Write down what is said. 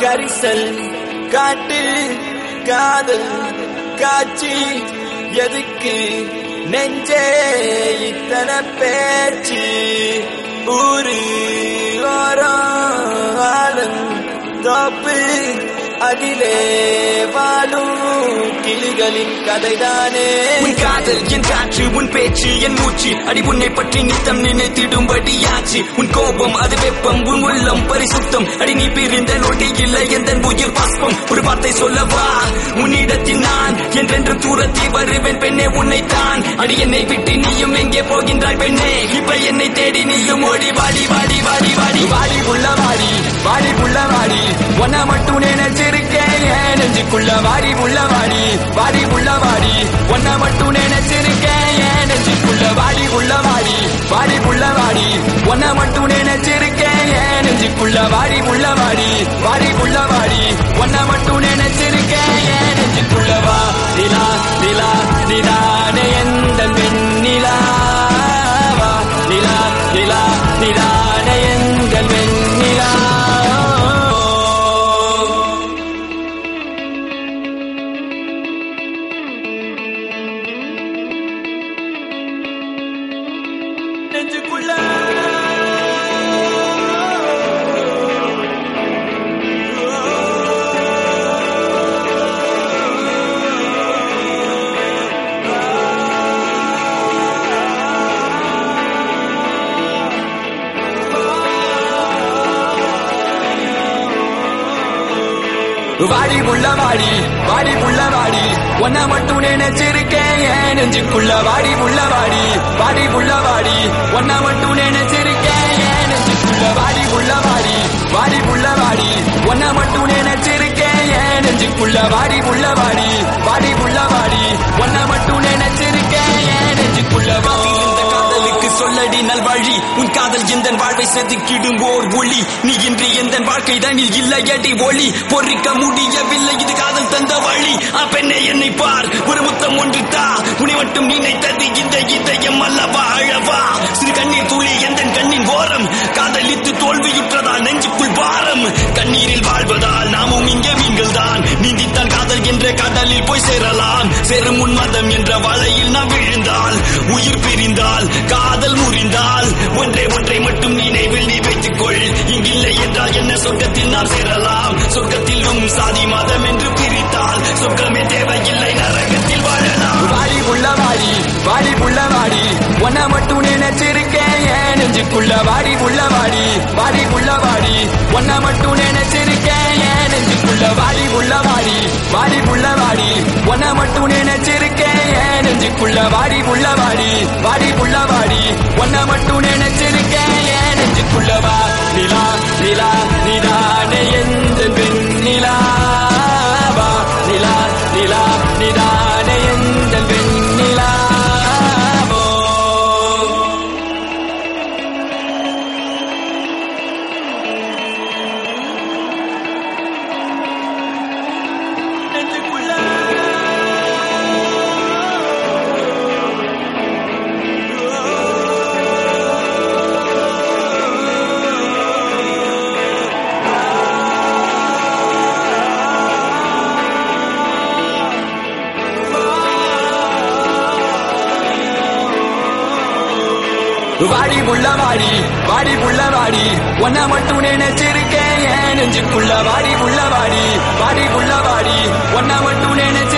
கரிசல் காட்டு காதல் காட்சி எதுக்கு? நெஞ்சே இத்தனை பேச்சு ஊரு ஓரம் ஆளும் தோப்பு அதிலே வாழும் கிளிகளின் கதைதானே. உன் காதல் என் காற்று உன் பேச்சு என் மூச்சு அடி உன்னை பற்றி நித்தம் நினைத்திடும்படியாச்சு. உன் கோபம் அது வெப்பம் உன் உள்ளம் பரிசுத்தம். அடி நீ பிரிந்த நொடி இல்லை எந்த உயிர் பாஸ்பம் ஒரு வார்த்தை சொல்லவா? உன்னிடத்தில் நான் என்றென்று தூரத்தில் வருவேன் பெண்ணே உன்னை தான் அடி என்னை விட்டு நீயும் எங்கே போகின்றாய் பெண்ணே? இப்ப என்னை தேடி நீயும் ஓடி வாடி வாடி என் வாடி உள்ள வாடி வாடி உள்ள வாடி ஒன்ன மட்டும் நினைச்சிருக்கேன் என் நெஞ்சுக்குள்ள வாடி உள்ள வாடி வாடி உள்ள வாடி ஒன்ன மட்டும் நினைச்சிருக்கேன் என் நெஞ்சுக்குள்ள வாடி உள்ள வாடி வாடி உள்ள வாடி ஒன்ன மட்டும் நினைச்சிருக்கேன் என் நெஞ்சுக்குள்ள வா. நிலா நிலா நிலா வாடி புள்ள வாடி வாடி புள்ள வாடி. ஒன்ன மட்டும் நினைச்சிருக்கேன் ஏன் நெஞ்சுக்குள்ள வாடி புள்ள வாடி வாடி புள்ள வாடி. ஒன்ன மட்டும் நினைச்சிருக்கேன் ஏன் நெஞ்சுக்குள்ள வாடி புள்ள வாடி வாடி புள்ள வாடி. ஒன்ன மட்டும் நினைச்சிருக்கேன் வழி. உன் காதல் எந்த வாழ்வை செதுக்கிடும் ஓர் ஒளி? நீ இன்றி எந்த வாழ்க்கை தனில் இல்லையடி ஒளி. பொறிக்க முடியவில்லை இது காதல் தந்த வழி. அப்பெண்ணே என்னை பார். ஒரு முத்தம் ஒன்று தா உன்னை மட்டும் நினைத்தது இந்த இதயம் அல்லவா? அழவா? சிறு கண்ணீர் துளி எந்த கண்ணின் ஓரம்? காதல் என்ற கடலில் போய் சேரலாம். சேரும் உன்மதம் என்ற வலையில் நாம் விழுந்தால் உயிர் பிரிந்தால் காதல் முறிந்தால் ஒன்றை ஒன்றை மட்டும் நினைவில் நீ வைத்துக் கொள் இங்கில்லை என்றால் என்ன சொர்க்கத்தில் நாம் சேரலாம். சொர்க்கத்திலும் சாதி மதம் என்று பிரித்தால் சொர்க்கமே தேவையில்லை நரகத்தில் வாழலாம். வாடி உள்ள வாடி வாடி உள்ள வாடி ஒன்ன மட்டும் நினைச்சிருக்கேன் நெஞ்சுக்குள்ள வாடி உள்ள வாடி வாடி உள்ள வாடி ஒன்ன மட்டும் நினைச்சிருக்கேன். நெஞ்சுக்குள்ள வாடி உள்ள வாடி வாடி உள்ள வாடி. ஒன்ன மட்டும் நினைச்சிருக்கேன் நெஞ்சுக்குள்ள வாடி உள்ள வாடி வாடி உள்ள வாடி. ஒன்ன மட்டும் நினைச்சிருக்கேன் வாடி புள்ள வாடி வாடி புள்ள வாடி. ஒன்ன மட்டும் நினைச்சிருக்கேன் ஏன் நெஞ்சுக்குள்ள வாடி புள்ள வாடி வாடி புள்ள வாடி. ஒன்ன மட்டும் நினைச்சு